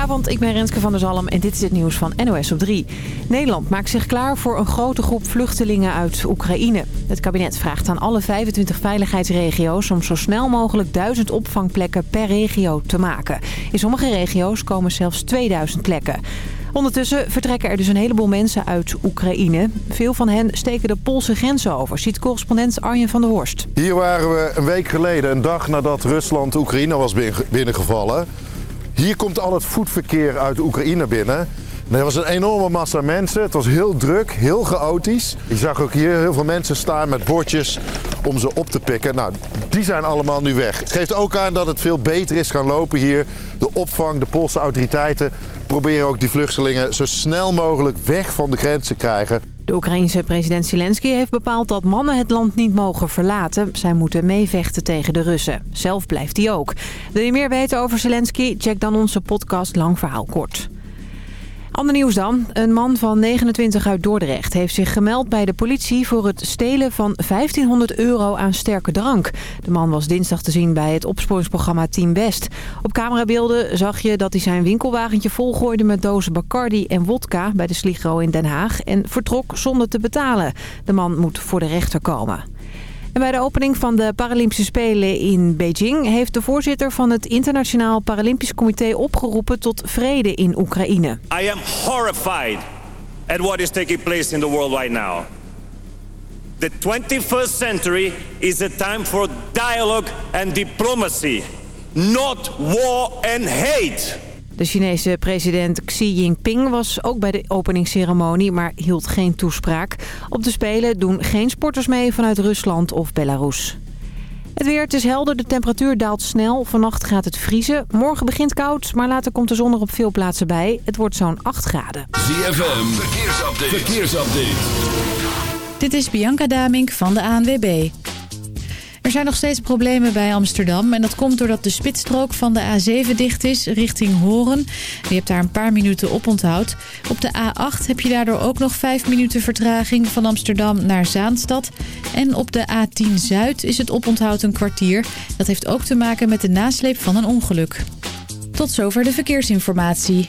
Goedenavond, ik ben Renske van der Zalm en dit is het nieuws van NOS op 3. Nederland maakt zich klaar voor een grote groep vluchtelingen uit Oekraïne. Het kabinet vraagt aan alle 25 veiligheidsregio's om zo snel mogelijk 1000 opvangplekken per regio te maken. In sommige regio's komen zelfs 2000 plekken. Ondertussen vertrekken er dus een heleboel mensen uit Oekraïne. Veel van hen steken de Poolse grens over, ziet correspondent Arjen van der Horst. Hier waren we een week geleden, een dag nadat Rusland Oekraïne was binnengevallen. Hier komt al het voetverkeer uit Oekraïne binnen. Er was een enorme massa mensen. Het was heel druk, heel chaotisch. Ik zag ook hier heel veel mensen staan met bordjes om ze op te pikken. Nou, die zijn allemaal nu weg. Het geeft ook aan dat het veel beter is gaan lopen hier. De opvang, de Poolse autoriteiten proberen ook die vluchtelingen zo snel mogelijk weg van de grens te krijgen. De Oekraïense president Zelensky heeft bepaald dat mannen het land niet mogen verlaten. Zij moeten meevechten tegen de Russen. Zelf blijft hij ook. Wil je meer weten over Zelensky? Check dan onze podcast Lang Verhaal Kort. Ander nieuws dan. Een man van 29 uit Dordrecht heeft zich gemeld bij de politie voor het stelen van 1500 euro aan sterke drank. De man was dinsdag te zien bij het opsporingsprogramma Team West. Op camerabeelden zag je dat hij zijn winkelwagentje volgooide met dozen Bacardi en wodka bij de Sligro in Den Haag en vertrok zonder te betalen. De man moet voor de rechter komen. En bij de opening van de Paralympische Spelen in Beijing... heeft de voorzitter van het Internationaal Paralympisch Comité opgeroepen tot vrede in Oekraïne. I am horrified at what is taking place in the world right now. The 21st century is a time for dialogue and diplomacy, not war and hate. De Chinese president Xi Jinping was ook bij de openingsceremonie, maar hield geen toespraak. Op de Spelen doen geen sporters mee vanuit Rusland of Belarus. Het weer, het is helder, de temperatuur daalt snel. Vannacht gaat het vriezen. Morgen begint koud, maar later komt de zon er op veel plaatsen bij. Het wordt zo'n 8 graden. ZFM, verkeersupdate. verkeersupdate. Dit is Bianca Damink van de ANWB. Er zijn nog steeds problemen bij Amsterdam. En dat komt doordat de spitsstrook van de A7 dicht is richting Horen. Je hebt daar een paar minuten op onthoud. Op de A8 heb je daardoor ook nog 5 minuten vertraging van Amsterdam naar Zaanstad. En op de A10 Zuid is het oponthoud een kwartier. Dat heeft ook te maken met de nasleep van een ongeluk. Tot zover de verkeersinformatie.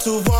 To walk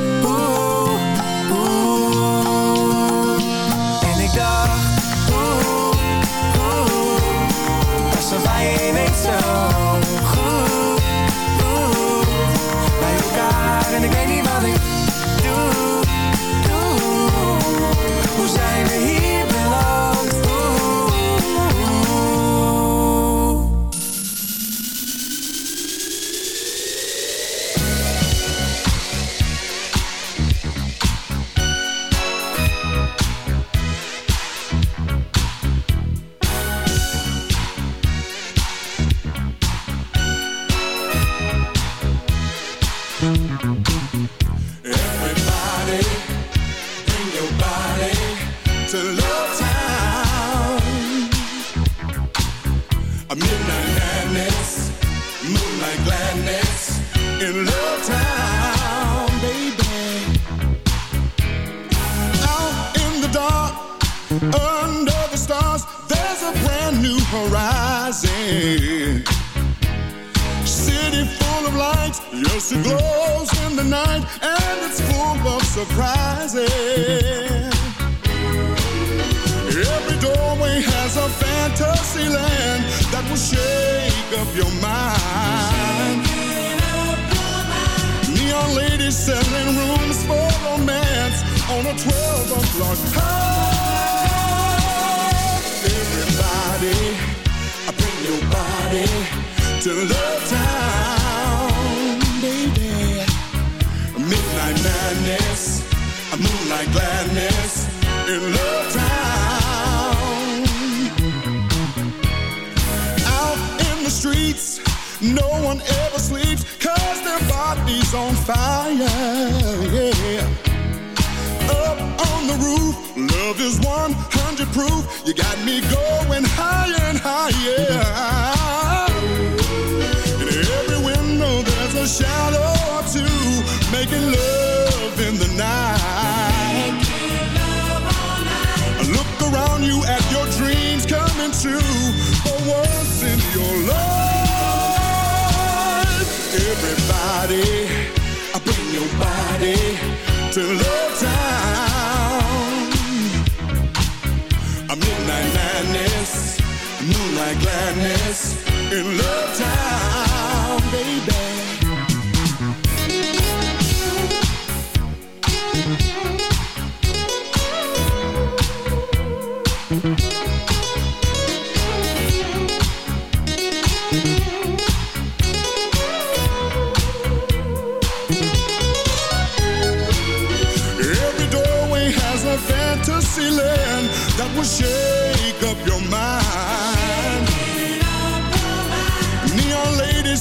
body's on fire, yeah. Up on the roof, love is 100 proof. You got me going higher and higher. In every window, there's a shadow or two, making love in the night. Love all night. Look around you at your dreams coming true for once Everybody, I bring your body to Love Town. A midnight madness, moonlight gladness in Love Town, baby.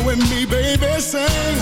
you me, baby, sing.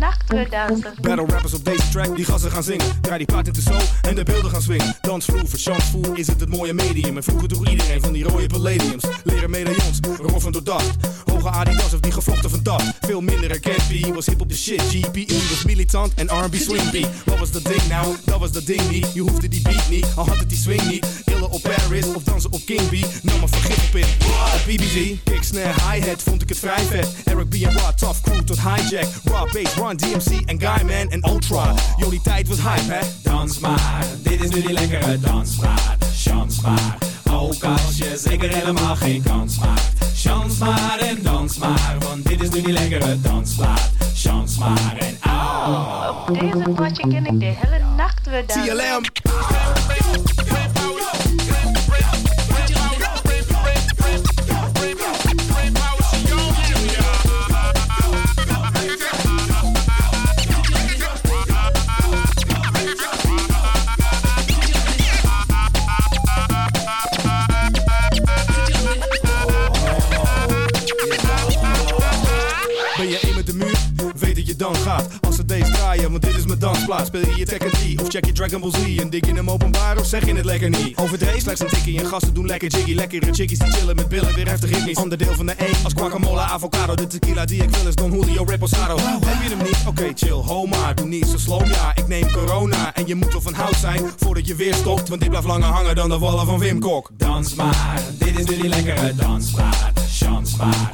Battle rappers op deze track, die gassen gaan zingen. Draai die plaat in de zo en de beelden gaan swingen. Dansvloer, verchansvoer is het het mooie medium. En vroeger droeg iedereen van die rode palladiums. Leren medaillons, roffen door dacht. Hoge Adidas of die gevlochten van dat. Veel minder herkend, was hip op de shit. GPE was militant en R&B swing beat. Wat was dat ding nou? Dat was dat ding niet. Je hoefde die beat niet, al had het die swing niet. Op Paris of dansen op King B. Nam maar vergif op in. Op BBG, kick, snare, hi-hat vond ik het vrij vet. Eric B en Rod, tough crew tot hijack. Raw bass, Run DMC en Guyman en Ultra. Die tijd was hype, hè? Dans maar, dit is nu die lekkere dansmaat. Chans maar, ook als je zeker helemaal geen kans maakt. Chans maar en dans maar, want dit is nu die lekkere dansplaat. Chans maar en au. Op deze potje ken ik de hele nacht weer dansen. TLM. Slaat, speel je je Tekken 3 of check je Dragon Ball Z en dik je hem openbaar of zeg je het lekker niet? Overdreven slechts een tikkie en gasten doen lekker jiggy, lekkere chickies die chillen met billen weer heftig ik niet. Onderdeel van de E als guacamole, avocado, de tequila die ik wil is Don Julio Reposado. Heb je hem niet? Oké chill, ho maar, doe niet zo slow ja, ik neem corona en je moet wel van hout zijn voordat je weer stopt, want dit blijft langer hangen dan de wallen van Wim Kok. Dans maar, dit is nu die lekkere dansplaat. Chans maar,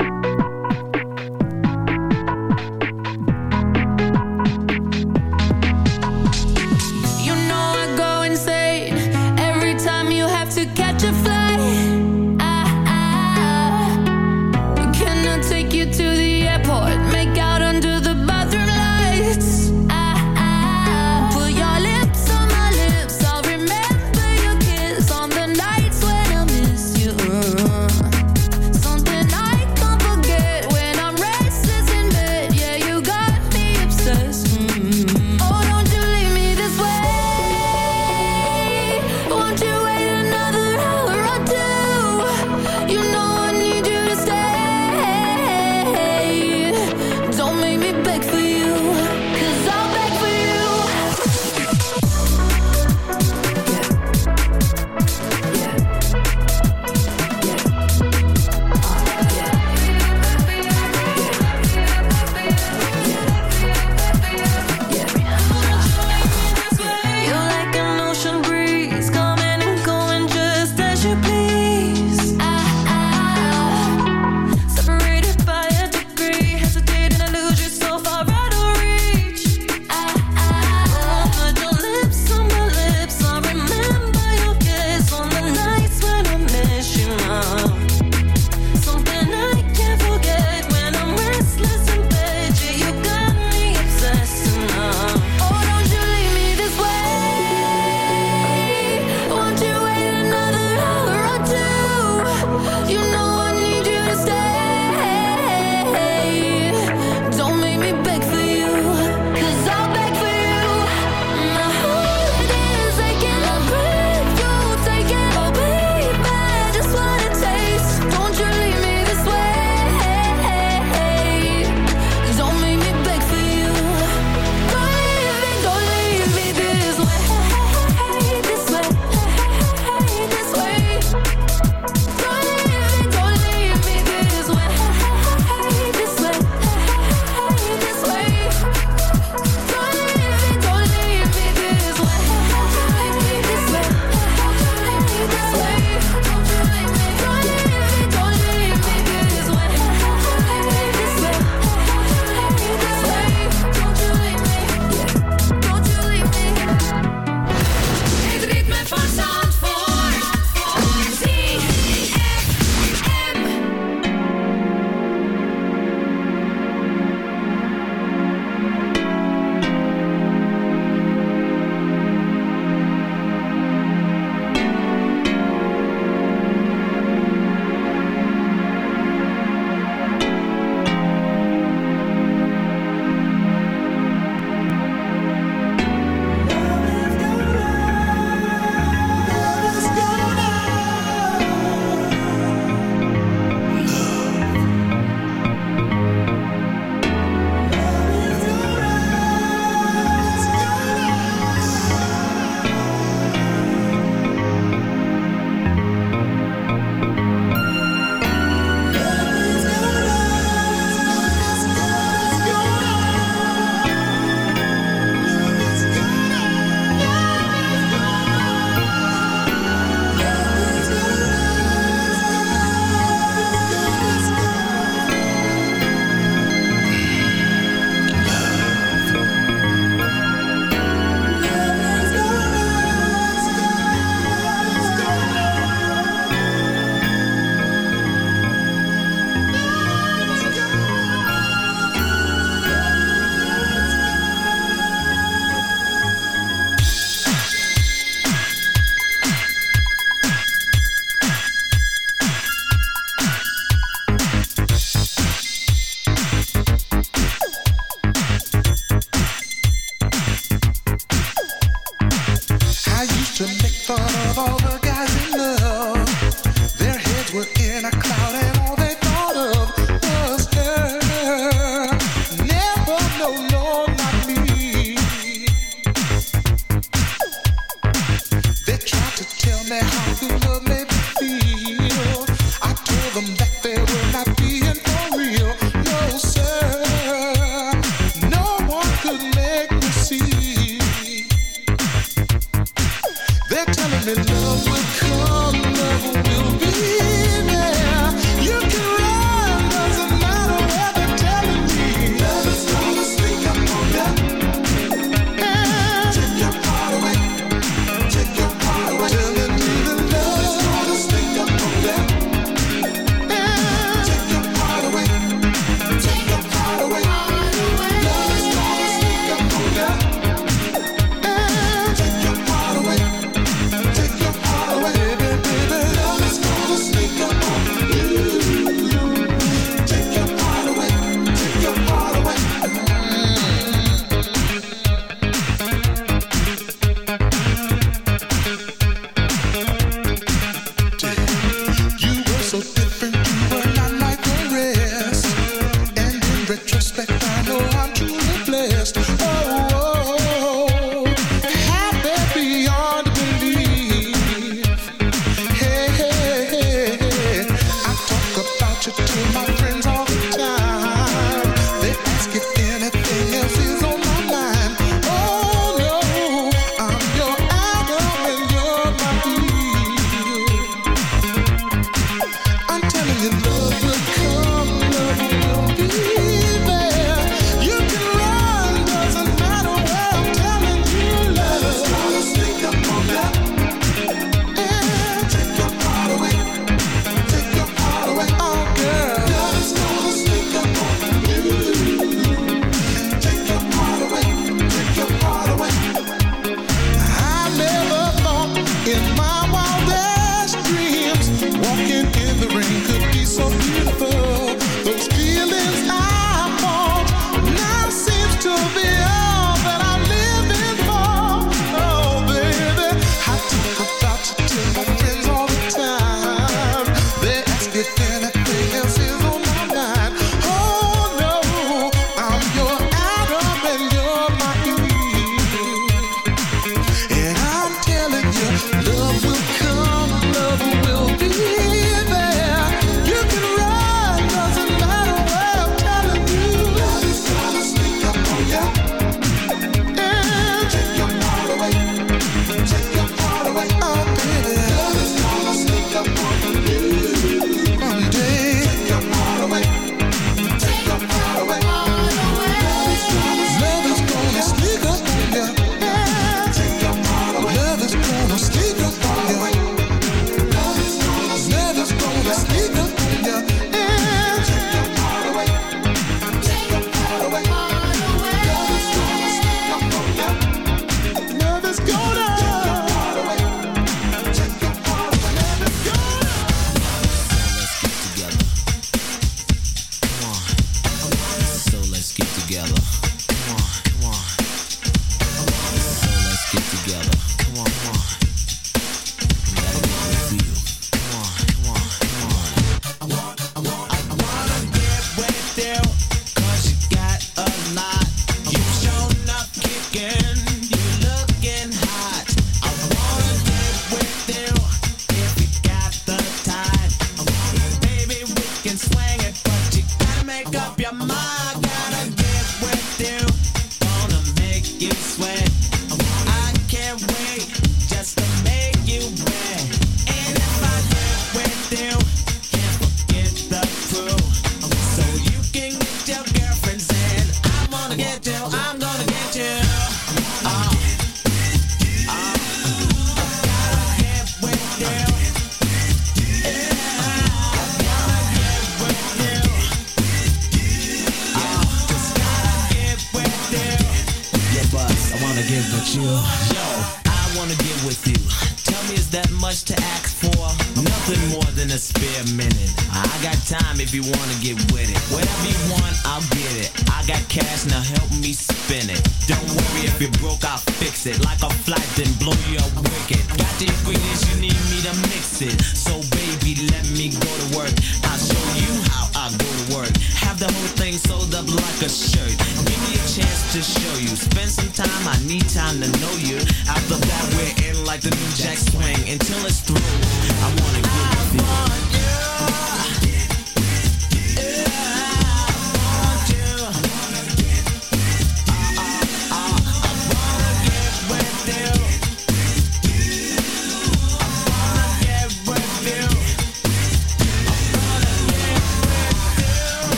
need time to know you. Out the we're in like the new jack swing until it's through.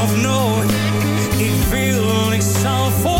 of. Ik wil, niet zal voor.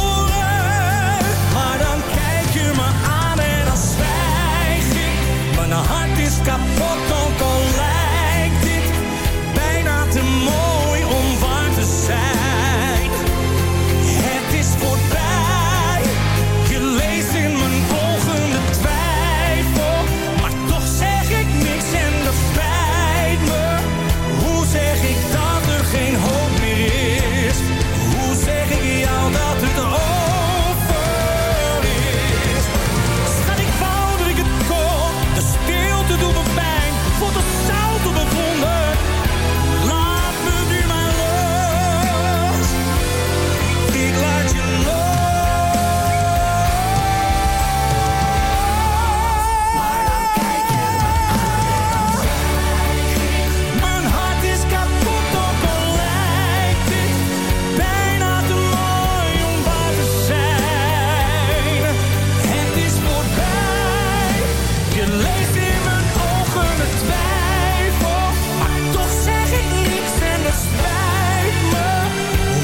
Leef leeft in mijn ogen een twijfel. Maar toch zeg ik niks en dat spijt me.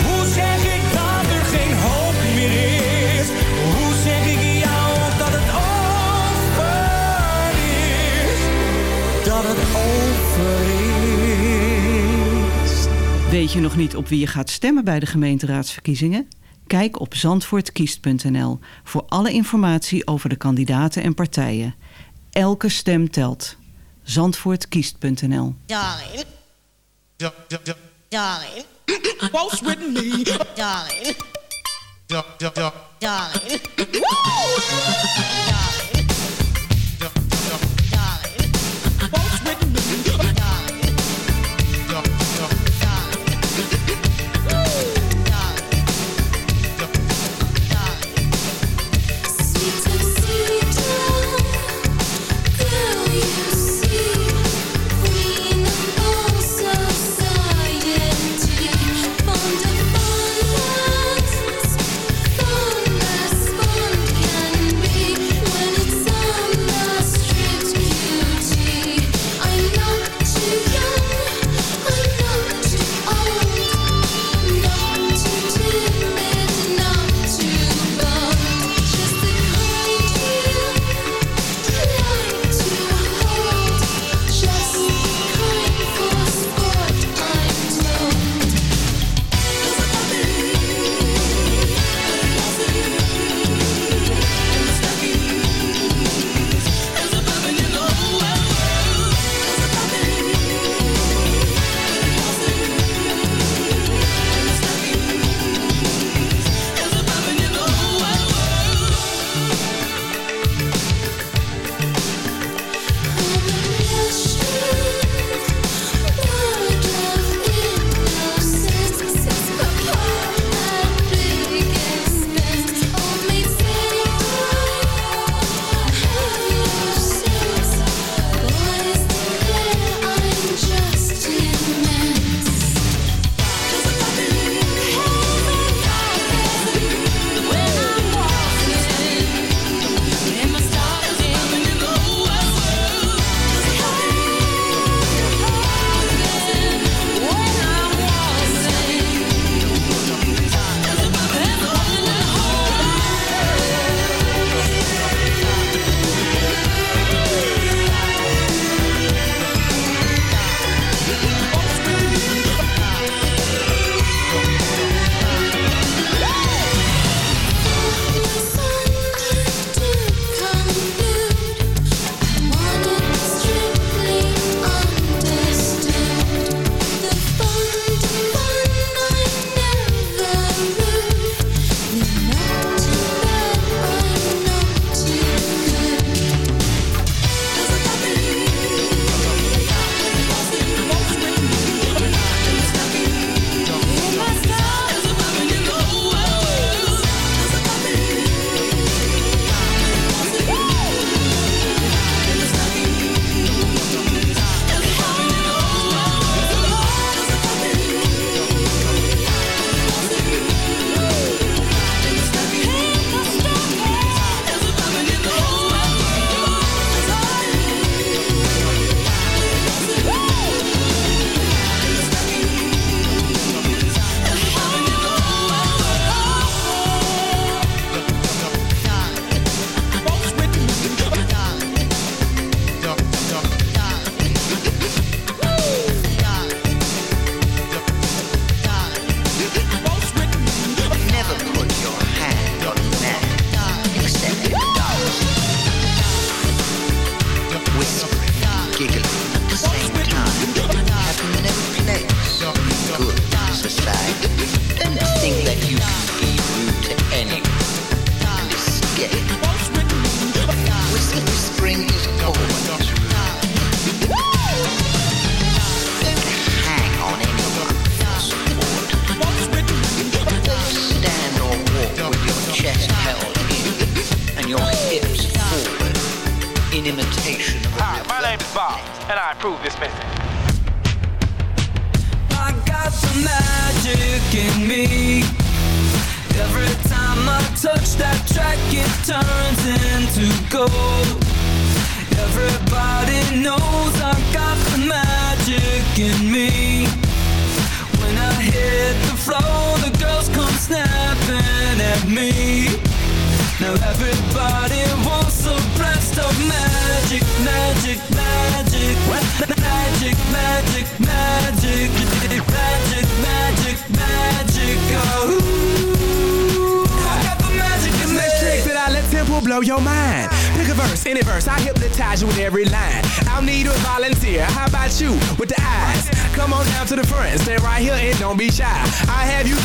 Hoe zeg ik dat er geen hoop meer is? Hoe zeg ik jou dat het over is? Dat het over is. Weet je nog niet op wie je gaat stemmen bij de gemeenteraadsverkiezingen? Kijk op zandvoortkiest.nl voor alle informatie over de kandidaten en partijen. Elke stem telt. Zandvoortkiest.nl Darling.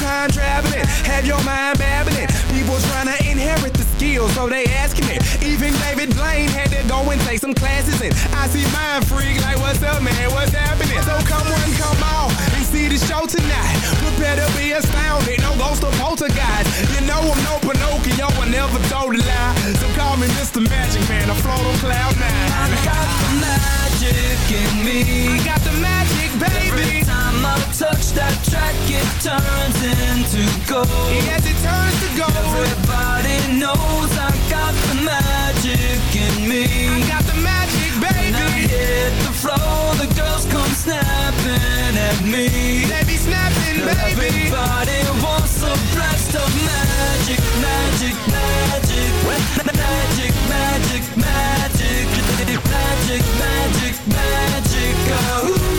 Time traveling, have your mind babbling. People trying to skills, so they asking me. Even David Blaine had to go and take some classes in. I see mind freak like, what's up, man? What's happening? So come on, come on and see the show tonight. Prepare to be astounded, no ghost or poltergeist. You know I'm no Pinocchio, I never told a lie. So call me Mr. Magic Man, I float on cloud nine. I got the magic in me. I got the magic, baby. Every time I touch that track, it turns into gold. Yes, it turns to gold. Everybody knows I got the magic in me. I got the magic, baby. When I hit the floor, the girls come snapping at me. They be snapping, baby. Everybody wants a blast of magic, magic, magic, magic, magic, magic, magic, magic, magic. Oh,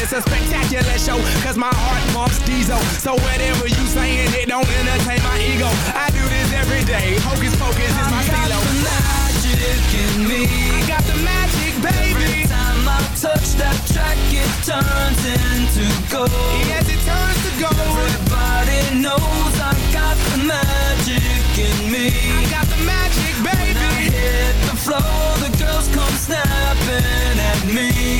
It's a spectacular show, cause my heart pumps diesel. So whatever you saying, it don't entertain my ego. I do this every day. Hocus pocus is my I got the magic in me. I got the magic, baby Every time I touch that track, it turns into gold. Yes, it turns to gold. Everybody knows I got the magic in me. I got the magic, When I hit the floor, the girls come snapping at me.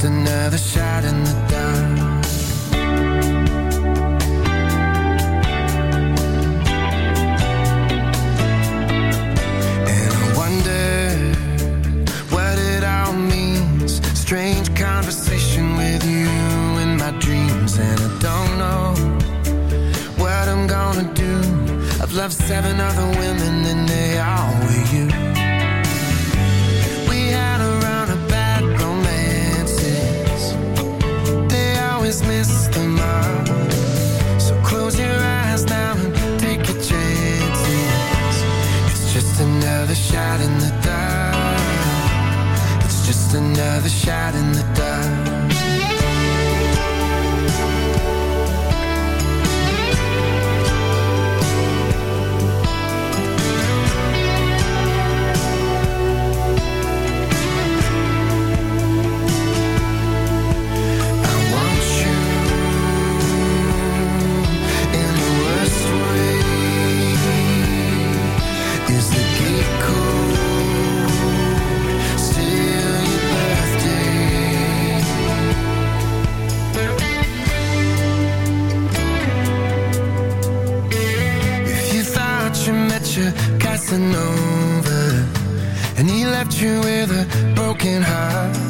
just another shot in the dark. And I wonder what it all means. strange conversation with you in my dreams. And I don't know what I'm gonna do. I've loved seven other women and they all under the shade nothing over. And he left you with a broken heart.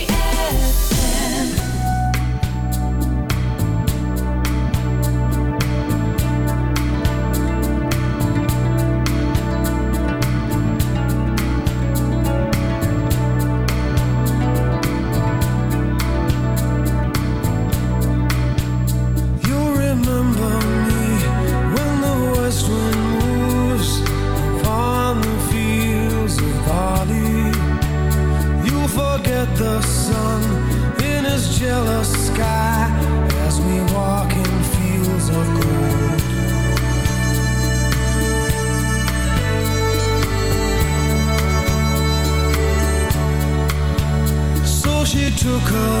took her